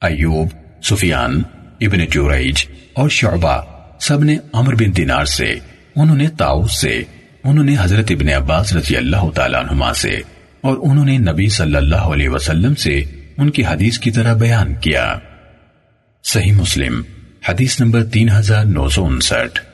ایوب، سفیان، ابن جوریج اور شعبہ سب نے عمر بن دینار سے، انہوں نے تاؤس سے، انہوں نے حضرت ابن عباس رضی اللہ تعالیٰ عنہما سے اور انہوں نے نبی صلی اللہ علیہ وسلم سے ان کی حدیث کی طرح بیان کیا۔ صحیح مسلم، حدیث نمبر تین ہزار نو سو انسٹھ۔